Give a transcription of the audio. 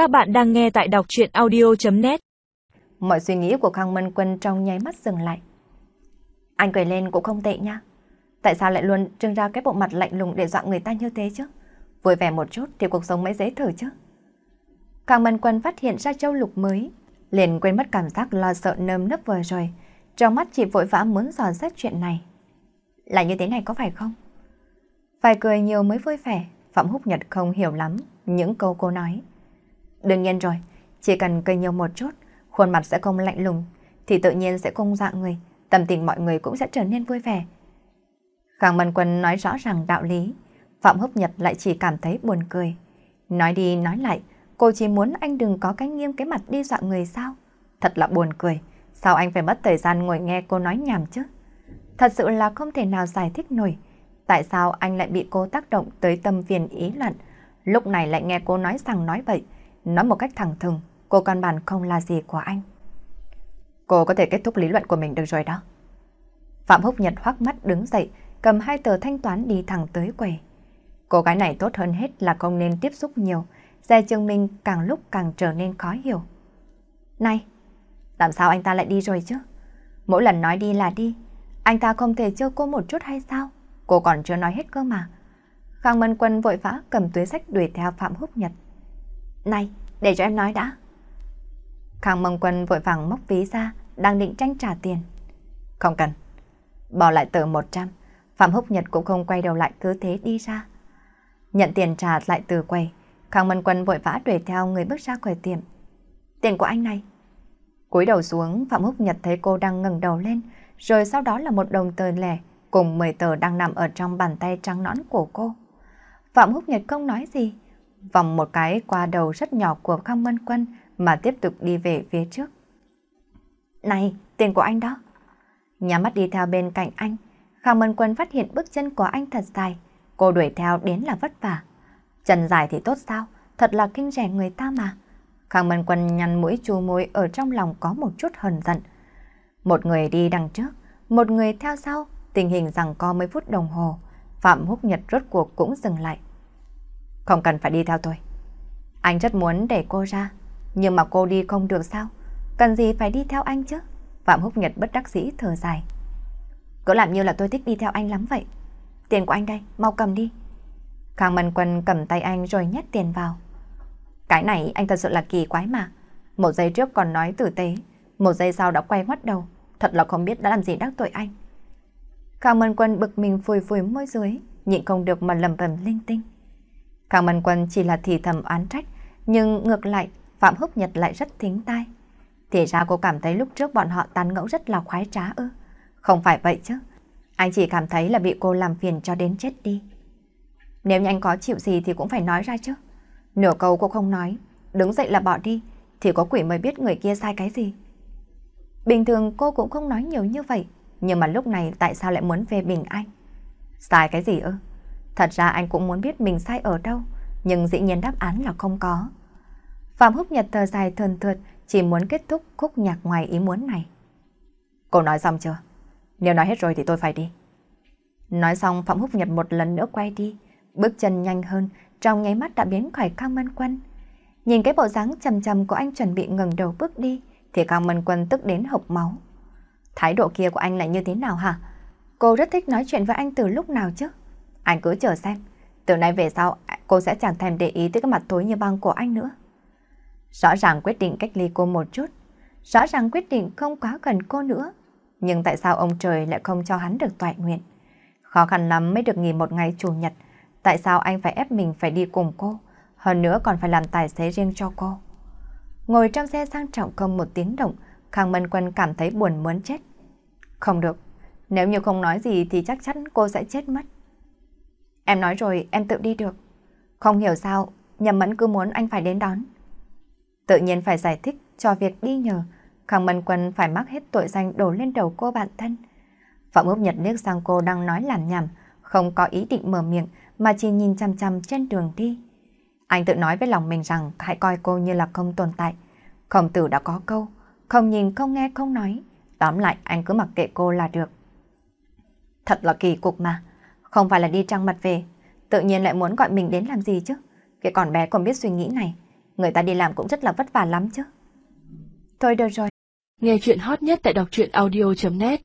Các bạn đang nghe tại đọc chuyện audio.net Mọi suy nghĩ của Khang Mân Quân trong nháy mắt dừng lại. Anh cười lên cũng không tệ nha. Tại sao lại luôn trưng ra cái bộ mặt lạnh lùng để dọa người ta như thế chứ? Vui vẻ một chút thì cuộc sống mới dễ thở chứ. Khang Mân Quân phát hiện ra châu lục mới, liền quên mất cảm giác lo sợ nơm nấp vừa rồi. Trong mắt chị vội vã muốn dò xét chuyện này. Là như thế này có phải không? Phải cười nhiều mới vui vẻ, Phạm Húc Nhật không hiểu lắm những câu cô nói. Đương nhiên rồi, chỉ cần cười nhiều một chút, khuôn mặt sẽ không lạnh lùng, thì tự nhiên sẽ không dạng người, tâm tình mọi người cũng sẽ trở nên vui vẻ. Khang Mân Quân nói rõ ràng đạo lý, Phạm Húc Nhật lại chỉ cảm thấy buồn cười. Nói đi nói lại, cô chỉ muốn anh đừng có cái nghiêm cái mặt đi dọa người sao? Thật là buồn cười, sao anh phải mất thời gian ngồi nghe cô nói nhảm chứ? Thật sự là không thể nào giải thích nổi. Tại sao anh lại bị cô tác động tới tâm phiền ý loạn, lúc này lại nghe cô nói rằng nói vậy, nói một cách thẳng thừng, cô căn bản không là gì của anh. Cô có thể kết thúc lý luận của mình được rồi đó. Phạm Húc Nhật hoắc mắt đứng dậy, cầm hai tờ thanh toán đi thẳng tới quầy. Cô gái này tốt hơn hết là không nên tiếp xúc nhiều, Giai trường Minh càng lúc càng trở nên khó hiểu. Này, làm sao anh ta lại đi rồi chứ? Mỗi lần nói đi là đi, anh ta không thể chơi cô một chút hay sao? Cô còn chưa nói hết cơ mà. Khang Mân Quân vội vã cầm túi sách đuổi theo Phạm Húc Nhật. Này, để cho em nói đã. Khang Mông Quân vội vàng móc ví ra, đang định tranh trả tiền. Không cần. Bỏ lại tờ 100, Phạm Húc Nhật cũng không quay đầu lại cứ thế đi ra. Nhận tiền trả lại từ quầy, Khang Mông Quân vội vã đuổi theo người bước ra khỏi tiệm. Tiền của anh này. cúi đầu xuống, Phạm Húc Nhật thấy cô đang ngẩng đầu lên, rồi sau đó là một đồng tờ lẻ cùng 10 tờ đang nằm ở trong bàn tay trắng nõn của cô. Phạm Húc Nhật không nói gì, vòng một cái qua đầu rất nhỏ của Khang Mân Quân mà tiếp tục đi về phía trước. Này, tiền của anh đó. Nhắm mắt đi theo bên cạnh anh, Khang Mân Quân phát hiện bước chân của anh thật dài, cô đuổi theo đến là vất vả. Chân dài thì tốt sao, thật là kinh rẻ người ta mà. Khang Mân Quân nhăn mũi chua môi ở trong lòng có một chút hờn giận. Một người đi đằng trước, một người theo sau, tình hình rằng có mấy phút đồng hồ, Phạm Húc Nhật rốt cuộc cũng dừng lại. Không cần phải đi theo tôi. Anh rất muốn để cô ra, nhưng mà cô đi không được sao? Cần gì phải đi theo anh chứ? Phạm Húc Nhật bất đắc dĩ thở dài. Cứ làm như là tôi thích đi theo anh lắm vậy. Tiền của anh đây, mau cầm đi. Khang Mân Quân cầm tay anh rồi nhét tiền vào. Cái này anh thật sự là kỳ quái mà. Một giây trước còn nói tử tế, một giây sau đã quay ngoắt đầu. Thật là không biết đã làm gì đắc tội anh. Khang Mân Quân bực mình phùi phùi môi dưới, nhịn không được mà lầm bầm linh tinh. Khang Mân Quân chỉ là thì thầm oán trách, nhưng ngược lại, Phạm Húc Nhật lại rất thính tai. Thì ra cô cảm thấy lúc trước bọn họ tán ngẫu rất là khoái trá ư. Không phải vậy chứ. Anh chỉ cảm thấy là bị cô làm phiền cho đến chết đi. Nếu như anh có chịu gì thì cũng phải nói ra chứ. Nửa câu cô không nói, đứng dậy là bỏ đi, thì có quỷ mới biết người kia sai cái gì. Bình thường cô cũng không nói nhiều như vậy, nhưng mà lúc này tại sao lại muốn về bình anh? Sai cái gì ư? Thật ra anh cũng muốn biết mình sai ở đâu, nhưng dĩ nhiên đáp án là không có. Phạm Húc Nhật thờ dài thườn thượt, chỉ muốn kết thúc khúc nhạc ngoài ý muốn này. Cô nói xong chưa? Nếu nói hết rồi thì tôi phải đi. Nói xong Phạm Húc Nhật một lần nữa quay đi, bước chân nhanh hơn, trong nháy mắt đã biến khỏi Khang Mân Quân. Nhìn cái bộ dáng trầm trầm của anh chuẩn bị ngừng đầu bước đi, thì Khang Mân Quân tức đến hộc máu. Thái độ kia của anh lại như thế nào hả? Cô rất thích nói chuyện với anh từ lúc nào chứ? Anh cứ chờ xem. Từ nay về sau, cô sẽ chẳng thèm để ý tới cái mặt tối như băng của anh nữa. Rõ ràng quyết định cách ly cô một chút. Rõ ràng quyết định không quá gần cô nữa. Nhưng tại sao ông trời lại không cho hắn được toại nguyện? Khó khăn lắm mới được nghỉ một ngày chủ nhật. Tại sao anh phải ép mình phải đi cùng cô? Hơn nữa còn phải làm tài xế riêng cho cô. Ngồi trong xe sang trọng không một tiếng động, Khang Mân Quân cảm thấy buồn muốn chết. Không được, nếu như không nói gì thì chắc chắn cô sẽ chết mất. Em nói rồi, em tự đi được. Không hiểu sao, nhầm mẫn cứ muốn anh phải đến đón. Tự nhiên phải giải thích cho việc đi nhờ, Khang Mân Quân phải mắc hết tội danh đổ lên đầu cô bạn thân. Phạm Úc Nhật liếc sang cô đang nói làm nhảm, không có ý định mở miệng mà chỉ nhìn chăm chăm trên đường đi. Anh tự nói với lòng mình rằng hãy coi cô như là không tồn tại. Khổng tử đã có câu, không nhìn, không nghe, không nói. Tóm lại anh cứ mặc kệ cô là được. Thật là kỳ cục mà. Không phải là đi trăng mặt về, tự nhiên lại muốn gọi mình đến làm gì chứ? Cái con bé còn biết suy nghĩ này, người ta đi làm cũng rất là vất vả lắm chứ. Thôi được rồi. Nghe chuyện hot nhất tại đọc truyện audio.net